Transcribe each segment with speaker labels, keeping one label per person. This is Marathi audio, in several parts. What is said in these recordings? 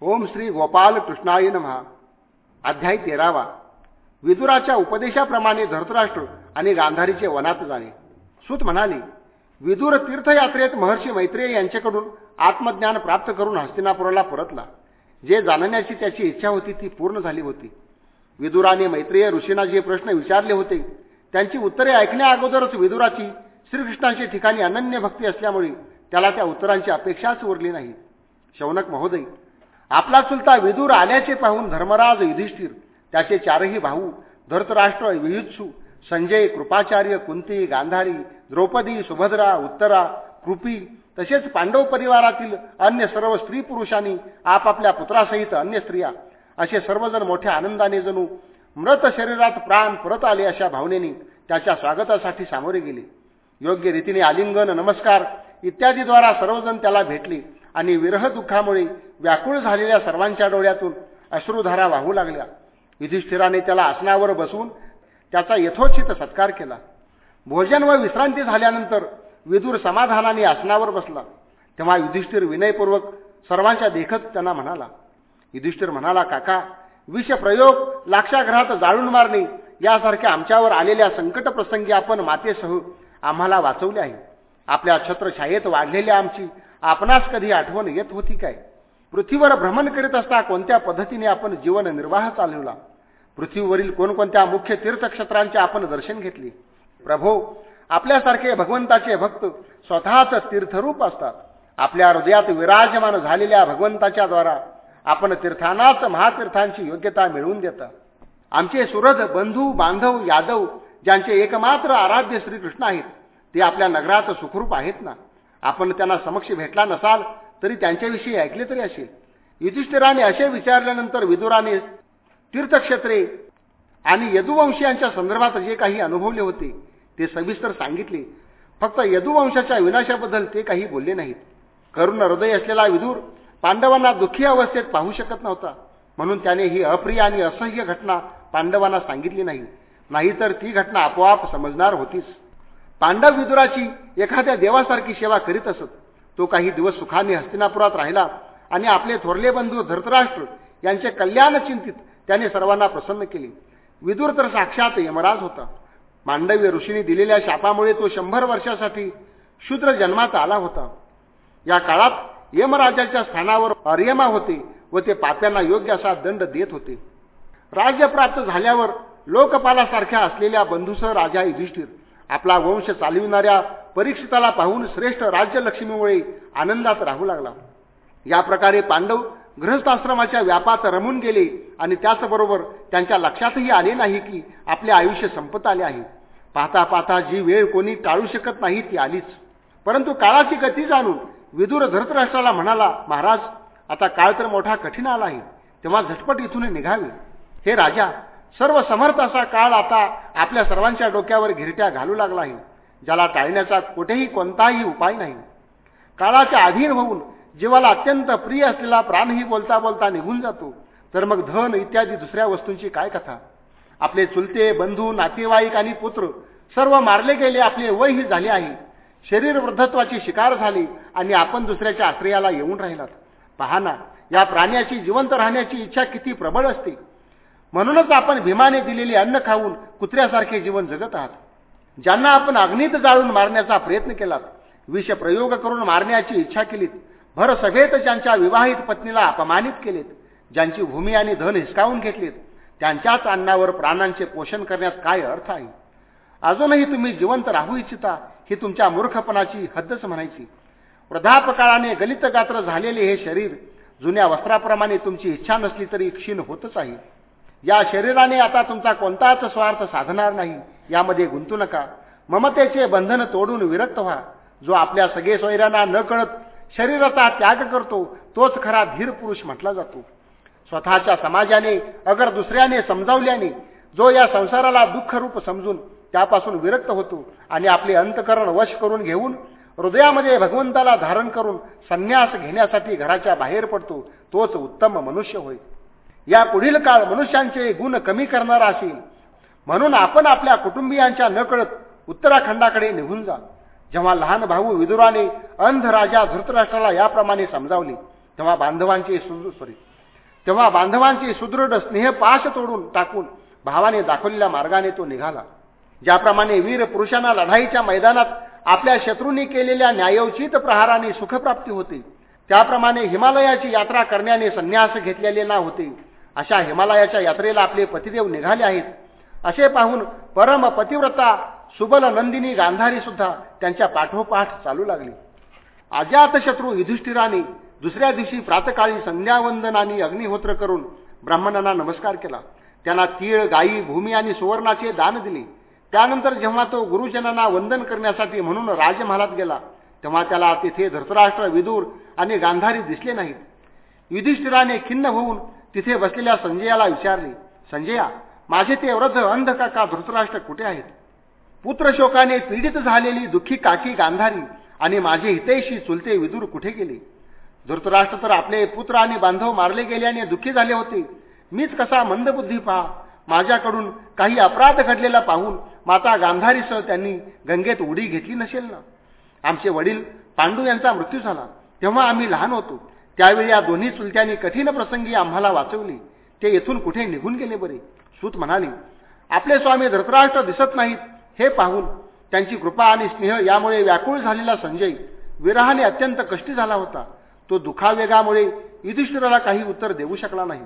Speaker 1: ओम श्री गोपाल कृष्णाय नमहा अध्याय तेरावा. विदुराच्या उपदेशाप्रमाणे धृतराष्ट्र आणि गांधारीचे वनात जाणे. सुत म्हणाले विदुर तीर्थयात्रेत महर्षी मैत्रेय यांच्याकडून आत्मज्ञान प्राप्त करून हस्तिनापुराला परतला. जे जाणण्याची त्याची इच्छा होती ती पूर्ण झाली होती. विदुराने मैत्रेय ऋषींना जे प्रश्न विचारले होते त्यांची उत्तरे ऐकण्या अगोदरच विदुराची श्रीकृष्णांच्या ठिकाणी अनन्य भक्ती असल्यामुळे त्याला त्या उत्तरांची अपेक्षाच उरली नाही. शौनक महोदय आपला चुलता विदूर आल्याचे पाहून धर्मराज युधिष्ठिर त्याचे चारही भाऊ धर्तराष्ट्र वियुत्सू संजय कृपाचार्य कुंती गांधारी द्रौपदी सुभद्रा उत्तरा कृपी तसेच पांडव परिवारातील अन्य सर्व स्त्री पुरुषांनी आपापल्या पुत्रासहित अन्य स्त्रिया असे सर्वजण मोठ्या आनंदाने जणू मृत शरीरात प्राण परत आले अशा भावनेने त्याच्या स्वागतासाठी सामोरे गेले. योग्य रीतीने आलिंगन नमस्कार इत्यादीद्वारा सर्वजण त्याला भेटले. आणि विरह दुःखामुळे व्याकुळ झालेल्या सर्वांच्या डोळ्यातून अश्रुधारा वाहू लागल्या. युधिष्ठिराने त्याला आसनावर बसवून त्याचा यथोचित सत्कार केला. भोजन व विश्रांती झाल्यानंतर विदूर समाधानाने आसनावर बसला. तेव्हा युधिष्ठिर विनयपूर्वक सर्वांच्या देखत त्यांना म्हणाला युधिष्ठिर म्हणाला काका विषप्रयोग लाक्षाग्रहात जाळून मारणे यासारख्या आमच्यावर आलेल्या संकट प्रसंगी आपण मातेसह आम्हाला वाचवले आहे. आपल्या छत्रछायेत वाढलेल्या आमची आपणास कधी आठवण येत होती काय? पृथ्वीवर भ्रमण करीत असता कोणत्या पद्धतीने आपण जीवन निर्वाह चालवला? पृथ्वीवरील कोणकोणत्या मुख्य तीर्थक्षेत्रांचे आपण दर्शन घेतले? प्रभो आपल्यासारखे भगवंताचे भक्त स्वतःच तीर्थरूप असतात. आपल्या हृदयात विराजमान झालेल्या भगवंताच्या द्वारा आपण तीर्थांनाच महातीर्थांची योग्यता मिळवून देता. आमचे सुरज बंधू बांधव यादव ज्यांचे एकमात्र आराध्य श्रीकृष्ण आहेत ते आपल्या नगरात सुखरूप आहेत ना? आपण त्यांना समक्ष भेटला नसाल तरी त्यांच्याविषयी ऐकले तरी असेल. युधिष्ठिराने असे विचारल्यानंतर विदुराने तीर्थक्षेत्रे आणि यदुवंशीयांच्या संदर्भात जे काही अनुभवले होते ते सविस्तर सांगितले. फक्त यदुवंशाच्या विनाशाबद्दल ते काही बोलले नाहीत. करुण हृदय असलेला विदूर पांडवांना दुःखी अवस्थेत पाहू शकत नव्हता. म्हणून त्याने ही अप्रिय आणि असह्य घटना पांडवांना सांगितली नाही. नाहीतर ती घटना आपोआप समजणार होतीच पांडव विदुराची एखाद्या देवासारखी सेवा करीत असत. तो काही दिवस सुखाने हस्तिनापुरात राहिला आणि आपले थोरले बंधू धृतराष्ट्र यांचे कल्याण चिंतित त्याने सर्वांना प्रसन्न केले. विदूर तर साक्षात यमराज होता. मांडव्य ऋषीने दिलेल्या शापामुळे तो शंभर वर्षासाठी शूद्र जन्मात आला होता. या काळात यमराजाच्या स्थानावर अर्यमा होते व ते पाप्यांना योग्य असा दंड देत होते. राज्य प्राप्त झाल्यावर लोकपालासारख्या असलेल्या बंधूसह राजा युधिष्ठिर आपला वंश चालविणाऱ्या परीक्षिताला पाहून श्रेष्ठ राज्यलक्ष्मीमुळे आनंदात राहू लागला. या प्रकारे पांडव गृहस्थाश्रमाच्या व्यापात रमून गेले आणि त्याचबरोबर त्यांच्या लक्षातही आले नाही की आपले आयुष्य संपत आले आहे. पाहता पाहता जी वेळ कोणी टाळू शकत नाही ती आलीच. परंतु काळाची गती जाणून विदूर धृतराष्ट्राला म्हणाला महाराज आता काळ तर मोठा कठीण आला आहे. तेव्हा झटपट इथून निघावे. हे राजा सर्व समर्थ असा काळ आता आपल्या सर्वांच्या डोक्यावर घिरट्या घालू लागला आहे ज्याला टाळण्याचा कुठेही कोणताही उपाय नाही. काळाच्या अधीन होऊन जीवाला अत्यंत प्रिय असलेला प्राणही बोलता बोलता निघून जातो. तर मग धन इत्यादी दुसऱ्या वस्तूंची काय कथा? आपले चुलते बंधू नातेवाईक आणि पुत्र सर्व मारले गेले आपले वयही झाले आहे. शरीर वृद्धत्वाची शिकार झाली आणि आपण दुसऱ्याच्या आश्रयाला येऊन राहिलात. पहा ना या प्राण्याची जिवंत राहण्याची इच्छा किती प्रबळ असते. म्हणूनच आपण भीमाने दिलेली अन्न खाऊन कुत्र्यासारखे जीवन जगत आहात. ज्यांना आपण अग्नीत जाळून मारण्याचा प्रयत्न केलात विष प्रयोग करून मारण्याची इच्छा केलीत भर सभेत ज्यांच्या विवाहित पत्नीला अपमानित केलेत ज्यांची भूमी आणि धन हिसकावून घेतलीत त्यांच्याच अन्नावर प्राणांचे पोषण करण्यात काय अर्थ आहे? अजूनही तुम्ही जिवंत राहू इच्छिता ही तुमच्या मूर्खपणाची हद्दच म्हणायची. वृद्धापकाळाने गलित गात्र झालेले हे शरीर जुन्या वस्त्राप्रमाणे तुमची इच्छा नसली तरी क्षीण होतच आहे. या शरीराने आता तुमचा कोणताच स्वार्थ साधणार नाही यामध्ये गुंतू नका. ममतेचे बंधन तोडून विरक्त व्हा. जो आपल्या सगळे सोयऱ्यांना न कळत शरीराचा त्याग करतो तोच खरा धीर पुरुष म्हटला जातो. स्वतःच्या समाजाने अगर दुसऱ्याने समजावल्याने जो या संसाराला दुःखरूप समजून त्यापासून विरक्त होतो आणि आपले अंतकरण वश करून घेऊन हृदयामध्ये भगवंताला धारण करून संन्यास घेण्यासाठी घराच्या बाहेर पडतो तोच उत्तम मनुष्य होय. या पुढील काळ मनुष्यांचे गुण कमी करणारा असेल. म्हणून आपण आपल्या कुटुंबियांच्या नकळत उत्तराखंडाकडे निघून जा. जेव्हा लहान भाऊ विदुराने अंध राजा धृतराष्ट्राला याप्रमाणे समजावले तेव्हा बांधवांचे सॉरी तेव्हा बांधवांचे सुदृढ स्नेह पाश तोडून टाकून भावाने दाखवलेल्या मार्गाने तो निघाला. ज्याप्रमाणे वीर पुरुषांना लढाईच्या मैदानात आपल्या शत्रूंनी केलेल्या न्यायोचित प्रहाराने सुखप्राप्ती होते. त्याप्रमाणे हिमालयाची यात्रा करण्याने संन्यास घेतलेले ना होते. अशा हिमालयाच्या यात्रेला आपले पतिदेव निघाले आहेत. असे पाहून परम पतिव्रता सुबल नंदिनी गांधारी सुद्धा त्यांच्या पाठोपाठ चालू लागली. अजातशत्रू युधिष्ठिराने दुसऱ्या दिवशी प्रातकाळी संध्यावंदनाने अग्निहोत्र करून ब्राह्मणांना नमस्कार केला. त्यांना तीळ गायी भूमी आणि सुवर्णाचे दान दिले. त्यानंतर जेव्हा तो गुरुजनांना वंदन करण्यासाठी म्हणून राजमहालात गेला तेव्हा त्याला तिथे धृतराष्ट्र विदूर आणि गांधारी दिसले नाहीत. युधिष्ठिराने खिन्न होऊन तिथे बसलेल्या संजयाला विचारले संजया माझे ते वृद्ध अंध काका धृतराष्ट्र कुठे आहेत? पुत्रशोकाने पीडित झालेली दुःखी काकी गांधारी आणि माझे हितैषी चुलते विदूर कुठे गेले? धृतराष्ट्र तर आपले पुत्र आणि बांधव मारले गेल्याने दुःखी झाले होते. मीच कसा मंदबुद्धी पहा? माझ्याकडून काही अपराध घडलेला पाहून माता गांधारीसह त्यांनी गंगेत उडी घेतली नसेल ना? आमचे वडील पांडू यांचा मृत्यू झाला. तेव्हा आम्ही लहान होतो. त्यावेळी या दोन्ही चुलत्यांनी कठीण प्रसंगी आम्हाला वाचवली. ते येथून कुठे निघून गेले बरे? सूत म्हणाले आपले स्वामी धृतराष्ट्र दिसत नाहीत हे पाहून. त्यांची कृपा आणि स्नेह यामुळे व्याकुळ झालेला संजय. विराहाने अत्यंत कष्टी झाला होता. तो दुखावेगामुळे युधिष्ठिराला काही उत्तर देऊ शकला नाही.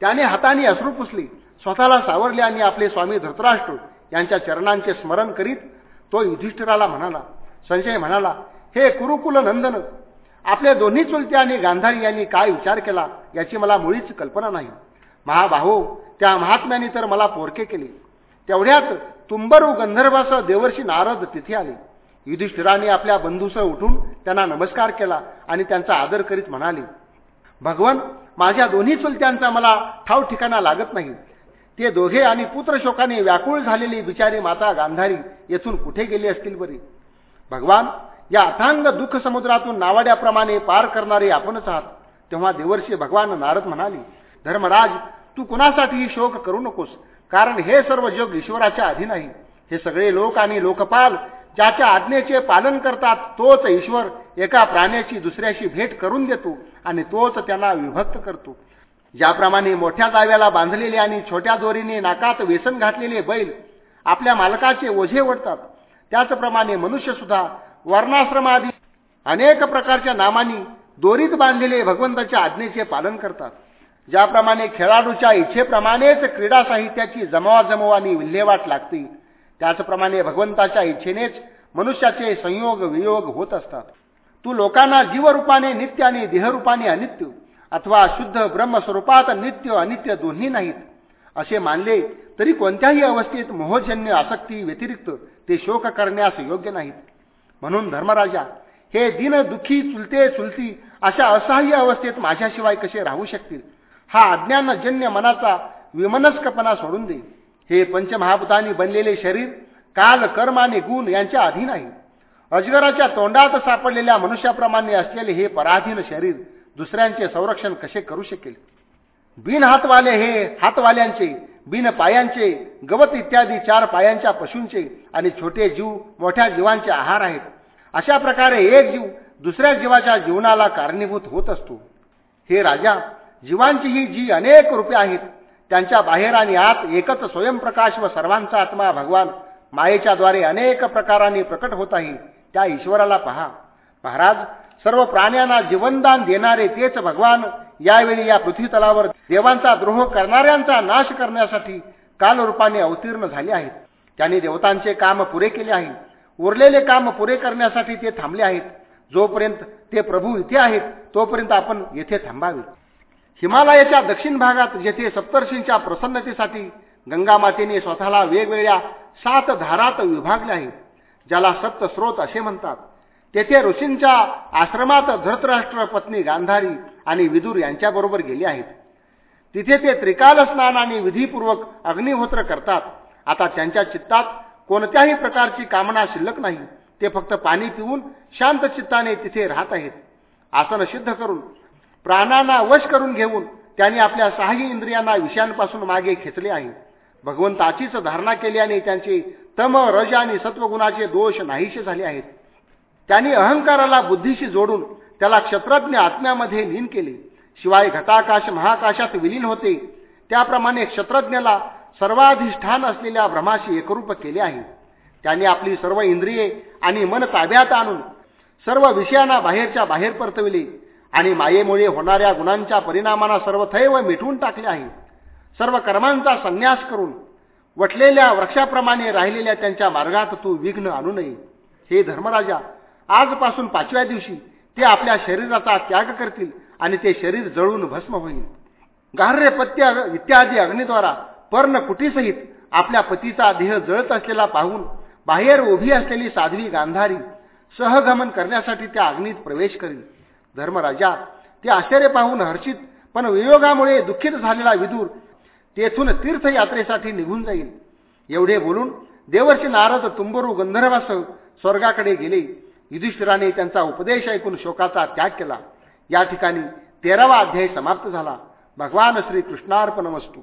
Speaker 1: त्याने हाताने अश्रू पुसली. स्वतःला सावरले आणि आपले स्वामी धृतराष्ट्र यांच्या चरणांचे स्मरण करीत तो युधिष्ठिराला म्हणाला संजय म्हणाला हे कुरुकुल नंदन आपल्या दोन्ही चुलते आणि गांधारी यांनी काय विचार केला याची मला मुळीच कल्पना नाही. महाबाहो त्या महात्म्याने तर मला पोरके केले. तेवढ्यात तुंबरू गंधर्वासह देवर्षी नारद तिथे आले. युधिष्ठिराने आपल्या बंधूसह उठून त्यांना नमस्कार केला आणि त्यांचा आदर करीत म्हणाले भगवान माझ्या दोन्ही चुलत्यांचा मला ठाव ठिकाणा लागत नाही. ते दोघे आणि पुत्रशोकाने व्याकुळ झालेली बिचारी माता गांधारी येथून कुठे गेली असतील बरी? भगवान या अथांग दुःख समुद्रातून नावाड्याप्रमाणे पार करणारे आपणच आहात. तेव्हा देवर्षी भगवान नारद म्हणाले धर्मराज तू कुणासाठीही शोक करू नकोस कारण हे सर्व जग ईश्वराच्या अधीन आहे. हे सगळे लोक आणि लोकपाल ज्याच्या आज्ञेचे पालन करतात तोच ईश्वर एका प्राण्याची दुसऱ्याशी भेट करून देतो आणि तोच त्यांना विभक्त करतो. ज्याप्रमाणे मोठ्या जाव्याला बांधलेले आणि छोट्या दोरीने नाकात व्यसन घातलेले बैल आपल्या मालकाचे ओझे ओढतात त्याचप्रमाणे मनुष्य सुद्धा वर्णाश्रमादी अनेक प्रकारच्या नामांनी दोरीत बांधलेले भगवंताच्या आज्ञेचे पालन करतात. ज्याप्रमाणे खेळाडूच्या इच्छेप्रमाणेच क्रीडा साहित्याची जमवाजमव आणि विल्हेवाट लागते. त्याचप्रमाणे भगवंताच्या इच्छेनेच मनुष्याचे संयोग वियोग होत असतात. तू लोकांना जीवरूपाने नित्य आणि देहरूपाने अनित्य अथवा शुद्ध ब्रह्मस्वरूपात नित्य अनित्य दोन्ही नाहीत. असे मानले तरी कोणत्याही अवस्थेत मोहजन्य आसक्ती व्यतिरिक्त ते शोक करण्यास योग्य नाहीत. म्हणून धर्मराजा हे दिन दुःखी चुलते चुलती अशा असहाय्य अवस्थेत माझ्याशिवाय कसे राहू शकतील? हा अज्ञानजन्य मनाचा विमनस्कपणा सोडून दे. हे पंचमहाभूतांनी बनलेले शरीर काल कर्म आणि गुण यांच्या अधीन आहे. अजगराच्या तोंडात सापडलेल्या मनुष्याप्रमाणे असलेले हे पराधीन शरीर दुसऱ्यांचे संरक्षण कसे करू शकेल? बिन हातवाले हे हातवाल्यांचे बिन पायांचे गवत इत्यादी चार पायांच्या पशूंचे आणि छोटे जीव मोठ्या जीवांचे आहार आहेत. अशा प्रकारे एक जीव दुसऱ्या जीवाच्या जीवनाला कारणीभूत होत असतो. हे राजा जीवांची ही जी अनेक रूपे आहेत त्यांच्या बाहेर आणि आत एकच स्वयंप्रकाश व सर्वांचा आत्मा भगवान मायेच्या द्वारे अनेक प्रकारांनी प्रकट होत आहे त्या ईश्वराला पहा. महाराज सर्व प्राण्यांना जीवनदान देणारे तेच भगवान. यावेळी या पृथ्वी तलावर देवांचा द्रोह करणाऱ्यांचा नाश करण्यासाठी कालरूपाने अवतीर्ण झाले आहेत. त्यांनी देवतांचे काम पुरे केले आहे. उरलेले काम पुरे करण्यासाठी ते थांबले आहेत. जोपर्यंत ते प्रभू इथे आहेत तोपर्यंत आपण येथे थांबावे. हिमालयाच्या दक्षिण भागात जेथे सप्तर्षींच्या प्रसन्नतेसाठी गंगामातेने स्वतःला वेगवेगळ्या सात धारात विभागले आहे ज्याला सप्तस्रोत असे म्हणतात. तेथे ऋषींच्या आश्रमात धृतराष्ट्र पत्नी गांधारी आणि विदूर यांच्याबरोबर गेले आहेत. तिथे ते त्रिकाल स्नान आणि विधीपूर्वक अग्निहोत्र करतात. आता त्यांच्या चित्तात कोणत्याही प्रकारची कामना शिल्लक नाही. ते फक्त पाणी पिऊन शांत चित्ताने तिथे राहत आहेत. आसन सिद्ध करून प्राणांना वश करून घेऊन त्यांनी आपल्या सहाही इंद्रियांना विषयांपासून मागे खेचले आहे. भगवंताचीच धारणा केल्याने त्यांचे तम रज आणि सत्वगुणाचे दोष नाहीसे झाले आहेत. त्यांनी अहंकाराला बुद्धीशी जोडून त्याला क्षत्रज्ञ आत्म्यामध्ये लीन केले. शिवाय घटाकाश महाकाशात विलीन होते. त्याप्रमाणे क्षत्रज्ञाला सर्वाधिष्ठान असलेल्या भ्रमाशी एकरूप केले आहे. त्याने आपली सर्व इंद्रिये आणि मन ताब्यात आणून सर्व विषयांना बाहेरच्या बाहेर परतविले आणि मायेमुळे होणाऱ्या गुणांच्या परिणामांना सर्वथैव मिटवून टाकले आहे. सर्व कर्मांचा संन्यास करून वटलेल्या वृक्षाप्रमाणे राहिलेल्या त्यांच्या मार्गात तू विघ्न आणू नये. हे धर्मराजा आजपासून पाचव्या दिवशी ते आपल्या शरीराचा त्याग करतील आणि ते शरीर जळून भस्म होईल. गार्य पत्या इत्यादी अग्नीद्वारा पर्ण कुटीसहित आपल्या पतीचा देह जळत असलेला पाहून बाहेर उभी असलेली साध्वी गांधारी सहगमन करण्यासाठी त्या अग्नीत प्रवेश करील. धर्मराजा ते आश्चर्य पाहून हर्षित पण वियोगामुळे दुःखित झालेला विदूर तेथून तीर्थयात्रेसाठी निघून जाईल. एवढे बोलून देवर्षी नारद तुंबरू गंधर्वासह स्वर्गाकडे गेले. युधिष्ठिराने त्यांचा उपदेश ऐकून शोकाचा त्याग केला. या ठिकाणी तेरावा अध्याय समाप्त झाला. भगवान श्री कृष्णार्पण वस्तू